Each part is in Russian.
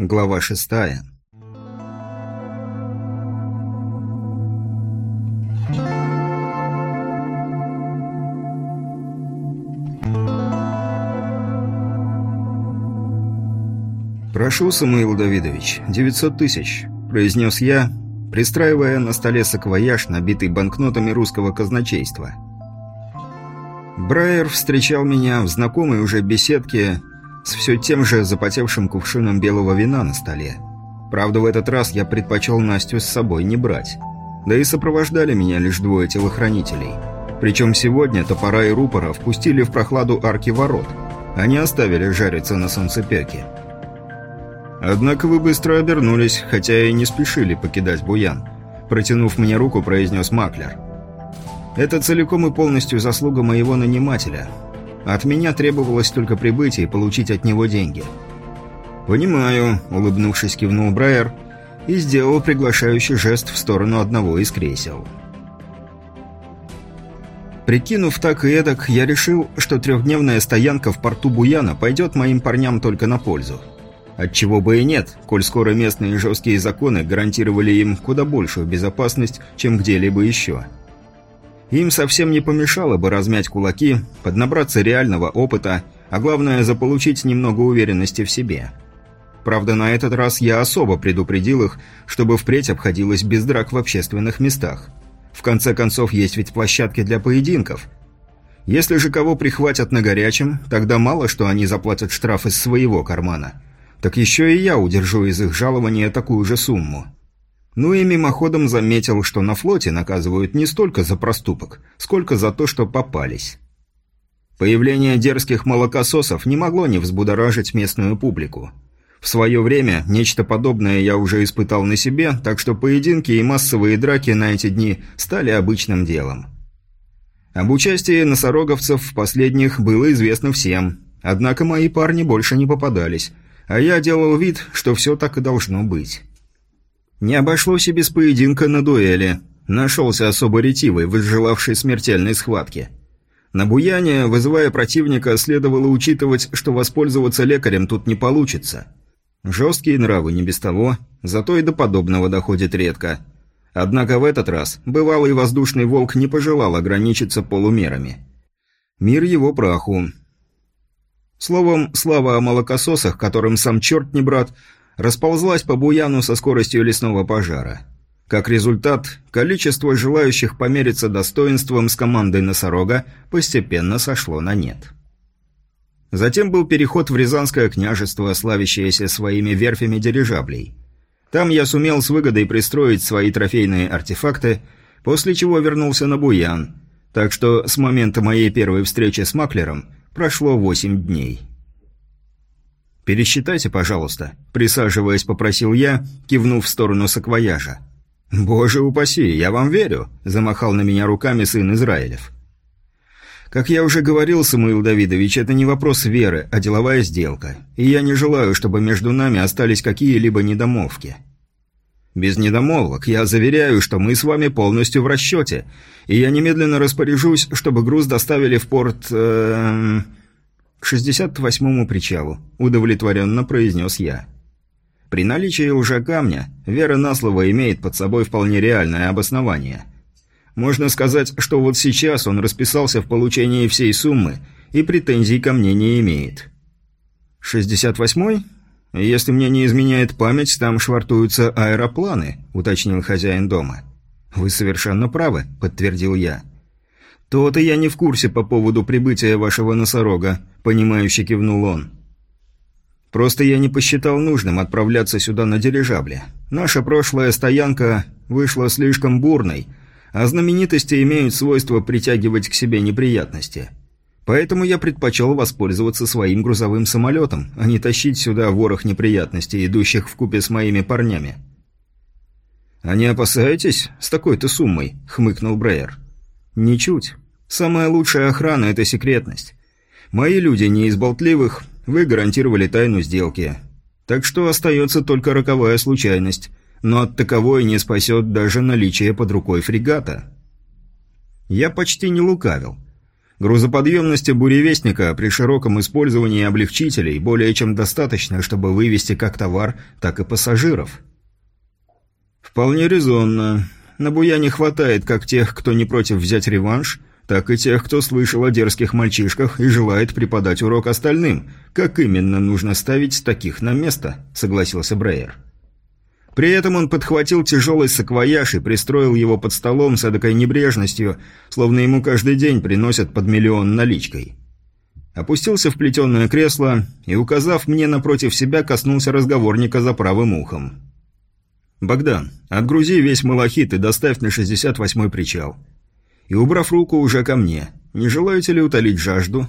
Глава шестая. «Прошу, Самуил Давидович, 900 тысяч», – произнес я, пристраивая на столе саквояж, набитый банкнотами русского казначейства. Брайер встречал меня в знакомой уже беседке с все тем же запотевшим кувшином белого вина на столе. Правда, в этот раз я предпочел Настю с собой не брать. Да и сопровождали меня лишь двое телохранителей. Причем сегодня топора и рупора впустили в прохладу арки ворот. Они оставили жариться на солнцепеке. «Однако вы быстро обернулись, хотя и не спешили покидать Буян», протянув мне руку, произнес Маклер. «Это целиком и полностью заслуга моего нанимателя. От меня требовалось только прибыть и получить от него деньги. «Понимаю», — улыбнувшись, кивнул Брайер и сделал приглашающий жест в сторону одного из кресел. Прикинув так и эдак, я решил, что трехдневная стоянка в порту Буяна пойдет моим парням только на пользу. Отчего бы и нет, коль скоро местные жесткие законы гарантировали им куда большую безопасность, чем где-либо еще. Им совсем не помешало бы размять кулаки, поднабраться реального опыта, а главное заполучить немного уверенности в себе. Правда, на этот раз я особо предупредил их, чтобы впредь обходилось без драк в общественных местах. В конце концов, есть ведь площадки для поединков. Если же кого прихватят на горячем, тогда мало что они заплатят штраф из своего кармана. Так еще и я удержу из их жалования такую же сумму. Ну и мимоходом заметил, что на флоте наказывают не столько за проступок, сколько за то, что попались. Появление дерзких молокососов не могло не взбудоражить местную публику. В свое время нечто подобное я уже испытал на себе, так что поединки и массовые драки на эти дни стали обычным делом. Об участии носороговцев в последних было известно всем, однако мои парни больше не попадались, а я делал вид, что все так и должно быть. Не обошлось и без поединка на дуэли. Нашелся особо ретивый, возжелавший смертельной схватки. На буяне, вызывая противника, следовало учитывать, что воспользоваться лекарем тут не получится. Жесткие нравы не без того, зато и до подобного доходит редко. Однако в этот раз бывалый воздушный волк не пожелал ограничиться полумерами. Мир его праху. Словом, слава о молокососах, которым сам черт не брат, расползлась по буяну со скоростью лесного пожара. Как результат, количество желающих помериться достоинством с командой носорога постепенно сошло на нет. Затем был переход в Рязанское княжество, славящееся своими верфями дирижаблей. Там я сумел с выгодой пристроить свои трофейные артефакты, после чего вернулся на Буян, так что с момента моей первой встречи с Маклером прошло 8 дней. «Пересчитайте, пожалуйста», – присаживаясь, попросил я, кивнув в сторону саквояжа. «Боже упаси, я вам верю», – замахал на меня руками сын Израилев. «Как я уже говорил, Самуил Давидович, это не вопрос веры, а деловая сделка, и я не желаю, чтобы между нами остались какие-либо недомолвки». «Без недомолвок, я заверяю, что мы с вами полностью в расчете, и я немедленно распоряжусь, чтобы груз доставили в порт... Э, «К 68-му причалу», – удовлетворенно произнес я. При наличии лжекамня, вера на слово имеет под собой вполне реальное обоснование. Можно сказать, что вот сейчас он расписался в получении всей суммы и претензий ко мне не имеет. «68-й? Если мне не изменяет память, там швартуются аэропланы», – уточнил хозяин дома. «Вы совершенно правы», – подтвердил я. «То-то я не в курсе по поводу прибытия вашего носорога», — понимающе кивнул он. «Просто я не посчитал нужным отправляться сюда на дирижабле. Наша прошлая стоянка вышла слишком бурной, а знаменитости имеют свойство притягивать к себе неприятности. Поэтому я предпочел воспользоваться своим грузовым самолетом, а не тащить сюда ворох неприятностей, идущих в купе с моими парнями». «А не опасаетесь с такой-то суммой?» — хмыкнул Брейер. «Ничуть. Самая лучшая охрана – это секретность. Мои люди не из болтливых, вы гарантировали тайну сделки. Так что остается только роковая случайность, но от таковой не спасет даже наличие под рукой фрегата». Я почти не лукавил. Грузоподъемности буревестника при широком использовании облегчителей более чем достаточно, чтобы вывести как товар, так и пассажиров. Вполне резонно. На Буяне хватает как тех, кто не против взять реванш, так и тех, кто слышал о дерзких мальчишках и желает преподать урок остальным. Как именно нужно ставить таких на место, согласился Брейер. При этом он подхватил тяжелый саквояж и пристроил его под столом с эдакой небрежностью, словно ему каждый день приносят под миллион наличкой. Опустился в плетеное кресло и, указав мне напротив себя, коснулся разговорника за правым ухом. «Богдан, отгрузи весь малахит и доставь на 68-й причал. И, убрав руку уже ко мне, не желаете ли утолить жажду?»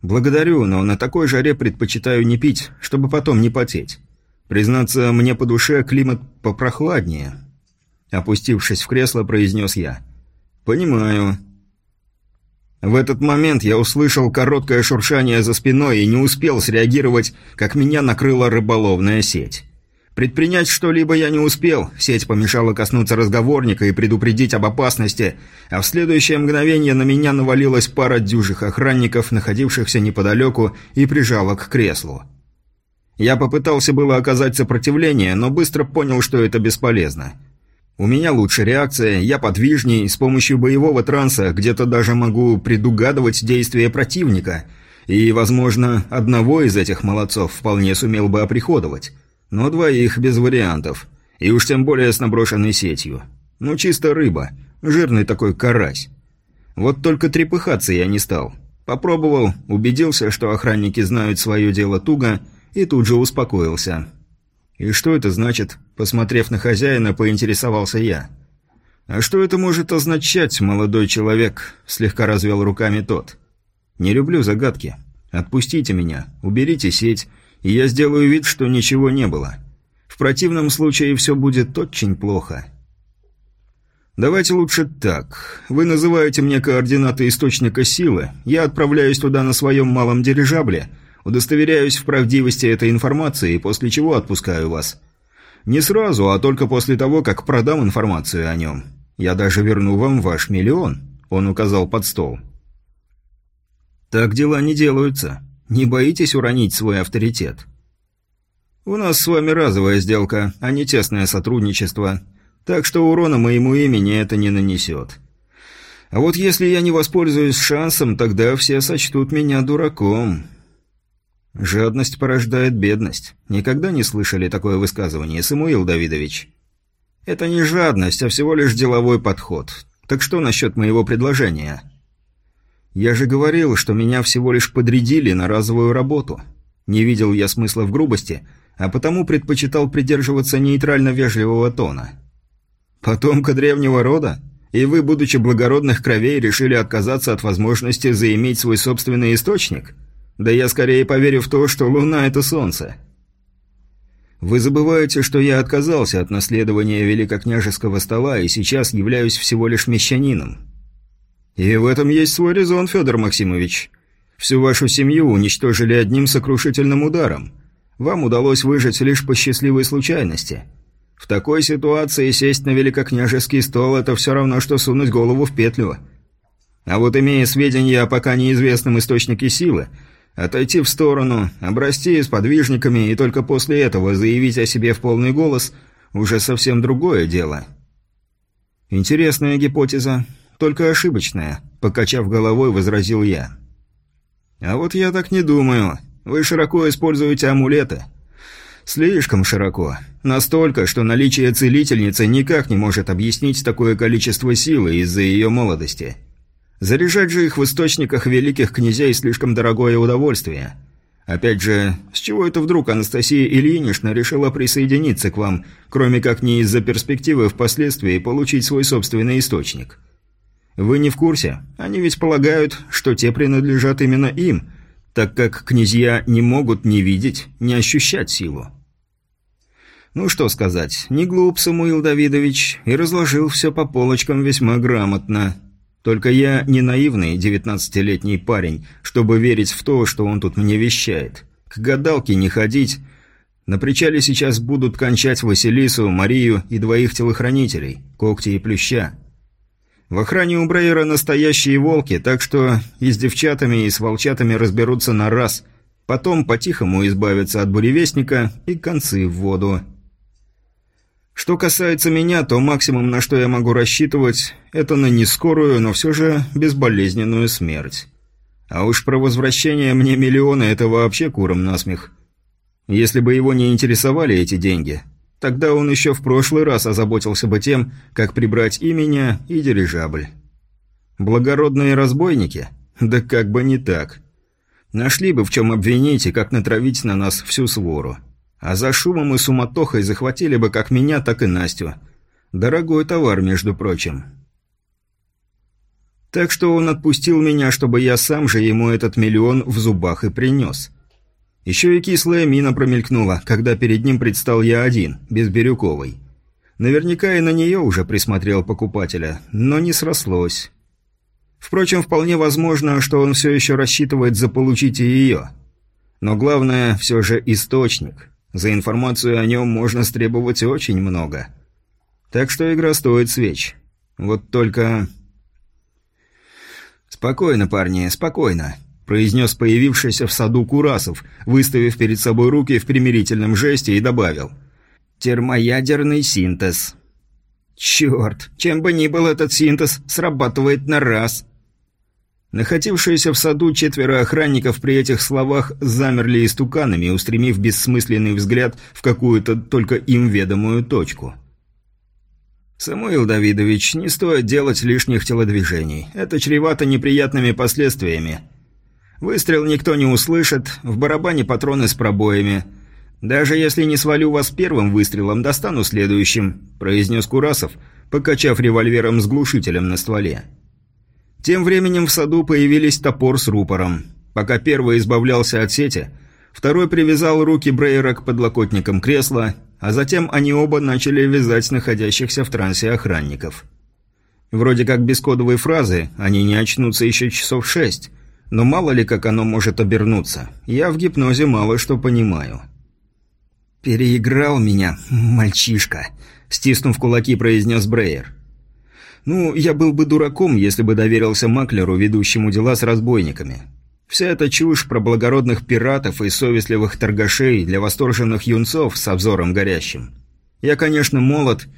«Благодарю, но на такой жаре предпочитаю не пить, чтобы потом не потеть. Признаться, мне по душе климат попрохладнее. Опустившись в кресло, произнес я. «Понимаю». В этот момент я услышал короткое шуршание за спиной и не успел среагировать, как меня накрыла рыболовная сеть. Предпринять что-либо я не успел, сеть помешала коснуться разговорника и предупредить об опасности, а в следующее мгновение на меня навалилась пара дюжих охранников, находившихся неподалеку, и прижала к креслу. Я попытался было оказать сопротивление, но быстро понял, что это бесполезно. У меня лучше реакция, я подвижней, с помощью боевого транса где-то даже могу предугадывать действия противника, и, возможно, одного из этих молодцов вполне сумел бы оприходовать. Но двоих без вариантов, и уж тем более с наброшенной сетью. Ну, чисто рыба, жирный такой карась. Вот только трепыхаться я не стал. Попробовал, убедился, что охранники знают свое дело туго – и тут же успокоился. «И что это значит?» Посмотрев на хозяина, поинтересовался я. «А что это может означать, молодой человек?» Слегка развел руками тот. «Не люблю загадки. Отпустите меня, уберите сеть, и я сделаю вид, что ничего не было. В противном случае все будет очень плохо». «Давайте лучше так. Вы называете мне координаты источника силы, я отправляюсь туда на своем малом дирижабле, Удостоверяюсь в правдивости этой информации, после чего отпускаю вас. Не сразу, а только после того, как продам информацию о нем. Я даже верну вам ваш миллион», — он указал под стол. «Так дела не делаются. Не боитесь уронить свой авторитет?» «У нас с вами разовая сделка, а не тесное сотрудничество, так что урона моему имени это не нанесет. А вот если я не воспользуюсь шансом, тогда все сочтут меня дураком». «Жадность порождает бедность. Никогда не слышали такое высказывание, Самуил Давидович?» «Это не жадность, а всего лишь деловой подход. Так что насчет моего предложения?» «Я же говорил, что меня всего лишь подрядили на разовую работу. Не видел я смысла в грубости, а потому предпочитал придерживаться нейтрально-вежливого тона». «Потомка древнего рода? И вы, будучи благородных кровей, решили отказаться от возможности заиметь свой собственный источник?» Да я скорее поверю в то, что Луна – это Солнце. Вы забываете, что я отказался от наследования великокняжеского стола и сейчас являюсь всего лишь мещанином. И в этом есть свой резон, Федор Максимович. Всю вашу семью уничтожили одним сокрушительным ударом. Вам удалось выжить лишь по счастливой случайности. В такой ситуации сесть на великокняжеский стол – это все равно, что сунуть голову в петлю. А вот имея сведения о пока неизвестном источнике силы – Отойти в сторону, обрасти с подвижниками и только после этого заявить о себе в полный голос – уже совсем другое дело. Интересная гипотеза, только ошибочная, покачав головой, возразил я. А вот я так не думаю. Вы широко используете амулеты. Слишком широко. Настолько, что наличие целительницы никак не может объяснить такое количество силы из-за ее молодости. Заряжать же их в источниках великих князей слишком дорогое удовольствие. Опять же, с чего это вдруг Анастасия Ильинична решила присоединиться к вам, кроме как не из-за перспективы впоследствии получить свой собственный источник? Вы не в курсе? Они ведь полагают, что те принадлежат именно им, так как князья не могут ни видеть, ни ощущать силу. Ну что сказать, не глуп Самуил Давидович и разложил все по полочкам весьма грамотно. Только я не наивный девятнадцатилетний парень, чтобы верить в то, что он тут мне вещает. К гадалке не ходить. На причале сейчас будут кончать Василису, Марию и двоих телохранителей, когти и плюща. В охране у Брейера настоящие волки, так что и с девчатами, и с волчатами разберутся на раз. Потом по-тихому избавятся от буревестника и концы в воду. Что касается меня, то максимум, на что я могу рассчитывать, это на нескорую, но все же безболезненную смерть. А уж про возвращение мне миллиона – это вообще куром насмех. Если бы его не интересовали эти деньги, тогда он еще в прошлый раз озаботился бы тем, как прибрать и меня, и дирижабль. Благородные разбойники? Да как бы не так. Нашли бы в чем обвинить и как натравить на нас всю свору. А за шумом и суматохой захватили бы как меня, так и Настю. Дорогой товар, между прочим. Так что он отпустил меня, чтобы я сам же ему этот миллион в зубах и принес. Еще и кислая мина промелькнула, когда перед ним предстал я один, без Бирюковой. Наверняка и на нее уже присмотрел покупателя, но не срослось. Впрочем, вполне возможно, что он все еще рассчитывает заполучить и ее. Но главное, все же источник. За информацию о нем можно стребовать очень много. Так что игра стоит свеч. Вот только... «Спокойно, парни, спокойно», произнес появившийся в саду Курасов, выставив перед собой руки в примирительном жесте и добавил. «Термоядерный синтез». «Черт, чем бы ни был этот синтез, срабатывает на раз». Находившиеся в саду четверо охранников при этих словах замерли истуканами, устремив бессмысленный взгляд в какую-то только им ведомую точку. «Самуил Давидович, не стоит делать лишних телодвижений. Это чревато неприятными последствиями», Выстрел никто не услышит, в барабане патроны с пробоями. Даже если не свалю вас первым выстрелом, достану следующим», – произнес Курасов, покачав револьвером с глушителем на стволе. Тем временем в саду появились топор с рупором. Пока первый избавлялся от сети, второй привязал руки Брейера к подлокотникам кресла, а затем они оба начали вязать находящихся в трансе охранников. Вроде как без кодовой фразы «они не очнутся еще часов шесть», но мало ли как оно может обернуться. Я в гипнозе мало что понимаю. «Переиграл меня, мальчишка», – стиснув кулаки, произнес Брейер. «Ну, я был бы дураком, если бы доверился маклеру, ведущему дела с разбойниками. Вся эта чушь про благородных пиратов и совестливых торгашей для восторженных юнцов с обзором горящим. Я, конечно, молод,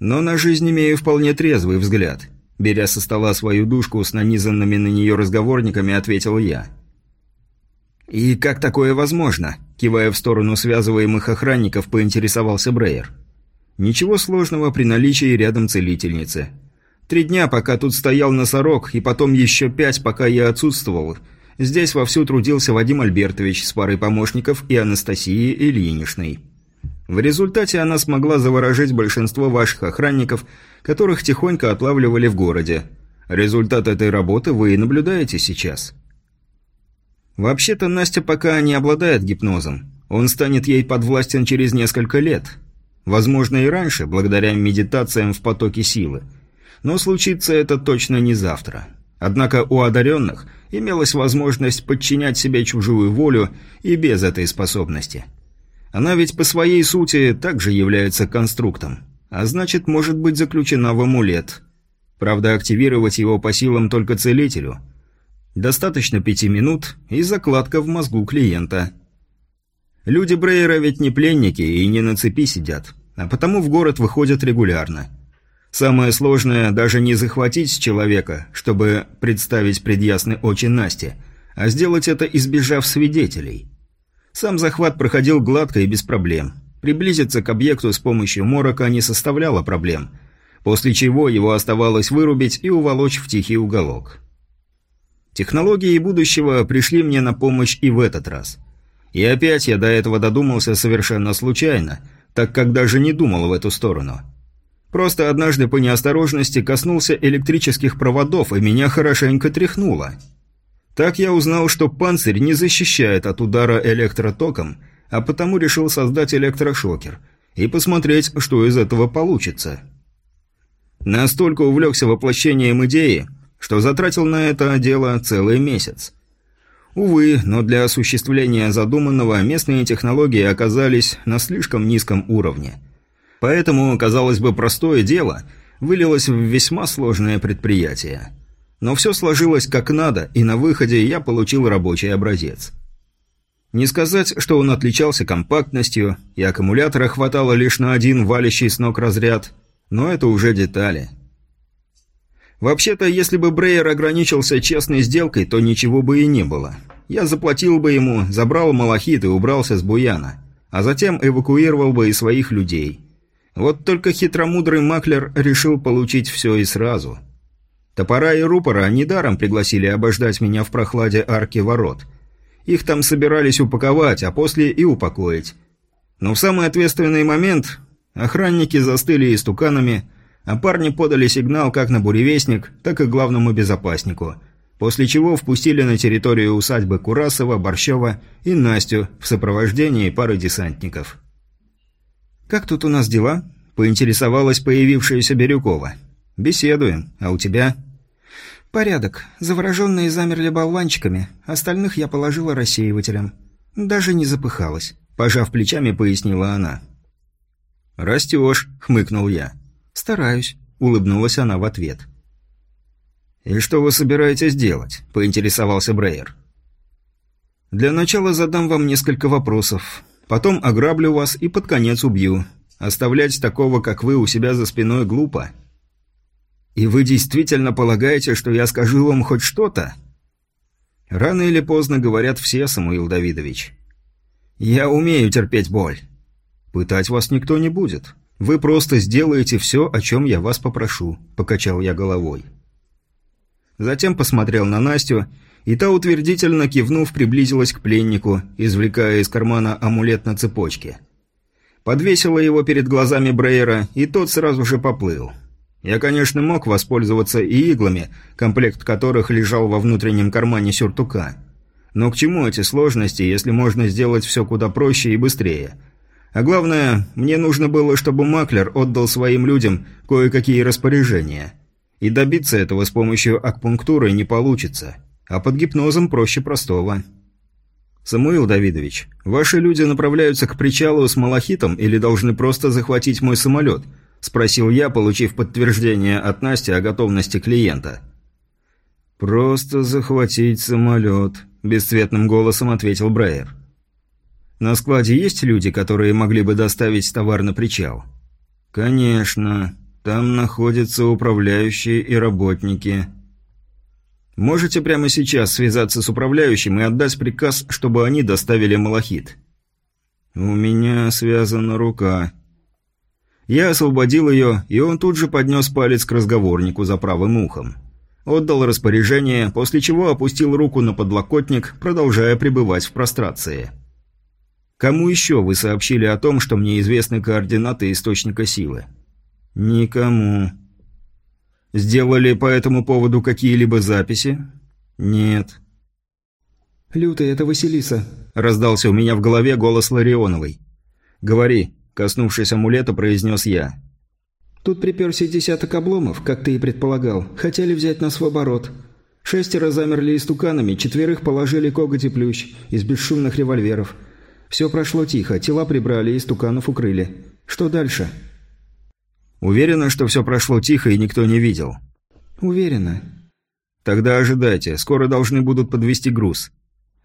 но на жизнь имею вполне трезвый взгляд. Беря со стола свою душку с нанизанными на нее разговорниками, ответил я. «И как такое возможно?» Кивая в сторону связываемых охранников, поинтересовался Брейер. «Ничего сложного при наличии рядом целительницы. Три дня, пока тут стоял носорог, и потом еще пять, пока я отсутствовал. Здесь вовсю трудился Вадим Альбертович с парой помощников и Анастасией Ильиничной. В результате она смогла заворожить большинство ваших охранников – которых тихонько отлавливали в городе. Результат этой работы вы и наблюдаете сейчас. Вообще-то Настя пока не обладает гипнозом. Он станет ей подвластен через несколько лет. Возможно и раньше, благодаря медитациям в потоке силы. Но случится это точно не завтра. Однако у одаренных имелась возможность подчинять себе чужую волю и без этой способности. Она ведь по своей сути также является конструктом а значит, может быть заключена в амулет. Правда, активировать его по силам только целителю. Достаточно пяти минут и закладка в мозгу клиента. Люди Брейера ведь не пленники и не на цепи сидят, а потому в город выходят регулярно. Самое сложное даже не захватить человека, чтобы представить предъясны очи Насти, а сделать это, избежав свидетелей. Сам захват проходил гладко и без проблем – Приблизиться к объекту с помощью морока не составляло проблем, после чего его оставалось вырубить и уволочь в тихий уголок. Технологии будущего пришли мне на помощь и в этот раз. И опять я до этого додумался совершенно случайно, так как даже не думал в эту сторону. Просто однажды по неосторожности коснулся электрических проводов, и меня хорошенько тряхнуло. Так я узнал, что панцирь не защищает от удара электротоком – а потому решил создать электрошокер и посмотреть, что из этого получится. Настолько увлекся воплощением идеи, что затратил на это дело целый месяц. Увы, но для осуществления задуманного местные технологии оказались на слишком низком уровне. Поэтому, казалось бы, простое дело – вылилось в весьма сложное предприятие. Но все сложилось как надо, и на выходе я получил рабочий образец. Не сказать, что он отличался компактностью, и аккумулятора хватало лишь на один валящий с ног разряд, но это уже детали. Вообще-то, если бы Брейер ограничился честной сделкой, то ничего бы и не было. Я заплатил бы ему, забрал малахит и убрался с Буяна, а затем эвакуировал бы и своих людей. Вот только хитромудрый маклер решил получить все и сразу. Топора и рупора недаром пригласили обождать меня в прохладе арки ворот. Их там собирались упаковать, а после и упокоить. Но в самый ответственный момент охранники застыли истуканами, а парни подали сигнал как на буревестник, так и главному безопаснику, после чего впустили на территорию усадьбы Курасова, Борщева и Настю в сопровождении пары десантников. «Как тут у нас дела?» – поинтересовалась появившаяся Бирюкова. «Беседуем. А у тебя?» «Порядок. Завороженные замерли болванчиками. Остальных я положила рассеивателем. Даже не запыхалась», – пожав плечами, пояснила она. «Растешь», – хмыкнул я. «Стараюсь», – улыбнулась она в ответ. «И что вы собираетесь делать?» – поинтересовался Брейер. «Для начала задам вам несколько вопросов. Потом ограблю вас и под конец убью. Оставлять такого, как вы, у себя за спиной глупо. И вы действительно полагаете, что я скажу вам хоть что-то? Рано или поздно говорят все, Самуил Давидович. Я умею терпеть боль. Пытать вас никто не будет. Вы просто сделаете все, о чем я вас попрошу, покачал я головой. Затем посмотрел на Настю и та, утвердительно кивнув, приблизилась к пленнику, извлекая из кармана амулет на цепочке. Подвесила его перед глазами Брейера, и тот сразу же поплыл. Я, конечно, мог воспользоваться и иглами, комплект которых лежал во внутреннем кармане сюртука. Но к чему эти сложности, если можно сделать все куда проще и быстрее? А главное, мне нужно было, чтобы Маклер отдал своим людям кое-какие распоряжения. И добиться этого с помощью акпунктуры не получится. А под гипнозом проще простого. «Самуил Давидович, ваши люди направляются к причалу с малахитом или должны просто захватить мой самолет?» – спросил я, получив подтверждение от Насти о готовности клиента. «Просто захватить самолет», – бесцветным голосом ответил Брайер. «На складе есть люди, которые могли бы доставить товар на причал?» «Конечно. Там находятся управляющие и работники». Можете прямо сейчас связаться с управляющим и отдать приказ, чтобы они доставили малахит. У меня связана рука. Я освободил ее, и он тут же поднес палец к разговорнику за правым ухом. Отдал распоряжение, после чего опустил руку на подлокотник, продолжая пребывать в прострации. «Кому еще вы сообщили о том, что мне известны координаты источника силы?» «Никому», Сделали по этому поводу какие-либо записи? Нет. «Лютый, это Василиса», – раздался у меня в голове голос Ларионовой. «Говори», – коснувшись амулета, произнес я. «Тут приперся десяток обломов, как ты и предполагал. Хотели взять нас в оборот. Шестеро замерли истуканами, четверых положили коготь и плющ из бесшумных револьверов. Все прошло тихо, тела прибрали и истуканов укрыли. Что дальше?» Уверена, что все прошло тихо и никто не видел? Уверена. Тогда ожидайте, скоро должны будут подвести груз.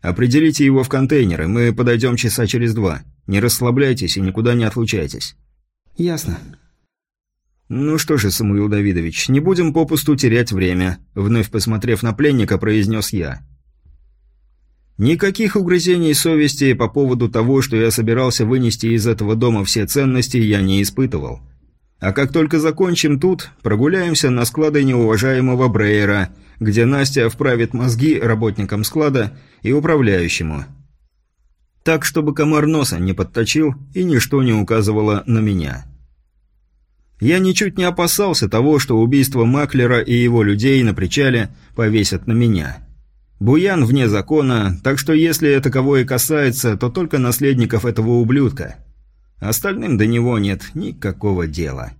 Определите его в контейнеры, мы подойдем часа через два. Не расслабляйтесь и никуда не отлучайтесь. Ясно. Ну что же, Самуил Давидович, не будем попусту терять время, вновь посмотрев на пленника, произнес я. Никаких угрызений совести по поводу того, что я собирался вынести из этого дома все ценности, я не испытывал. А как только закончим тут, прогуляемся на склады неуважаемого Брейера, где Настя вправит мозги работникам склада и управляющему. Так, чтобы комар носа не подточил и ничто не указывало на меня. Я ничуть не опасался того, что убийство Маклера и его людей на причале повесят на меня. Буян вне закона, так что если это кого и касается, то только наследников этого ублюдка – Остальным до него нет никакого дела.